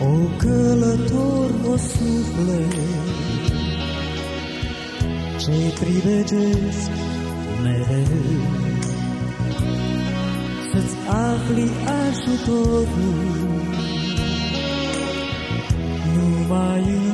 O călător, o suflet, ce privegesc mereu, Să-ți afli ajutorul numai în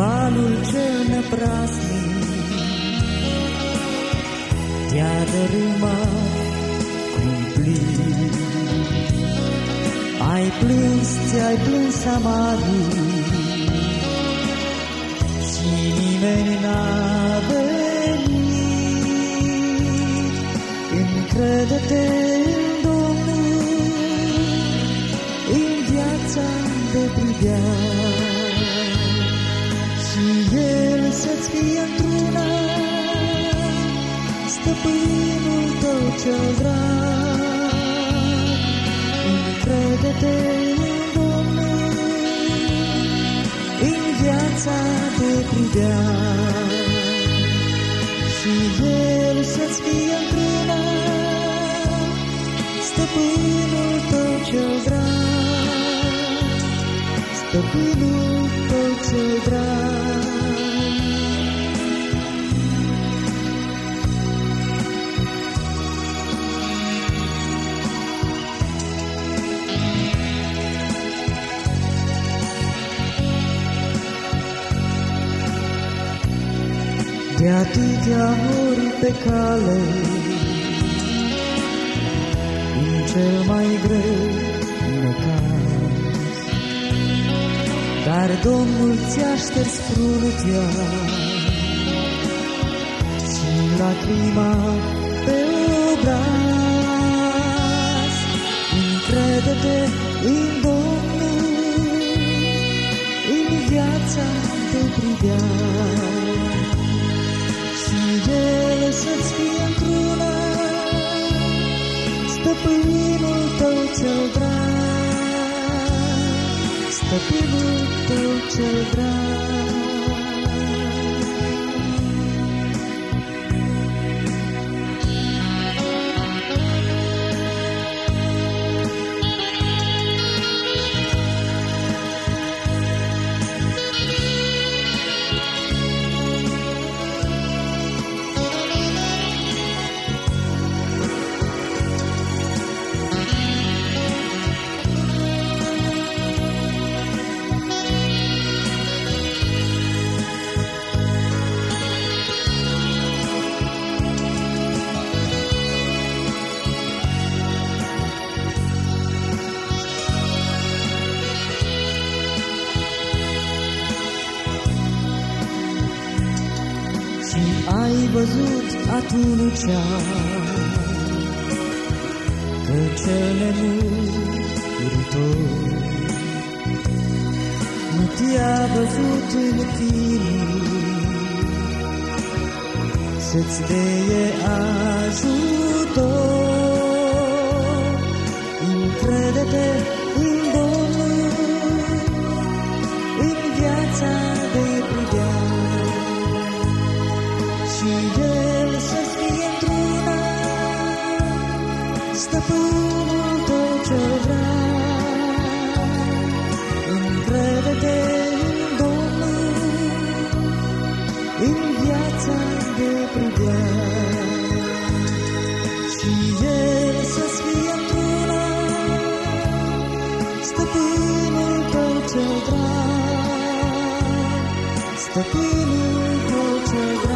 valul cel neprasnic te-a dărâmat cumplit, ai plâns, ți-ai plâns amarul și nimeni n-a venit. Încrede-te în Domnul, în viața de pribean și El să-ți fie într-una stăpânul tău cel drag. Încrede-te în Domnul, în viața de pribean și El să-ți fie într-una stăpânul tău cel drag stăpânul tău cel drag. De atâtea ori pe cale, în cel mai greu necaz, dar Domnul ți-a șters fruntea și lacrima pe obraz. Încrede-te în Domnul, în viața de pribean și El să-ți fie într-una stăpânul tău cel drag, stăpânul tău cel drag. Ai văzut atunci? Că cel nemuritor nu te-a văzut în tine. Să-ți deie ajutor. stăpânul tău ce Încrede-te în Domnul, în viața de privea. Și El să-ți fie mâna, stăpânul tău ce drag, stăpânul tău ce drag.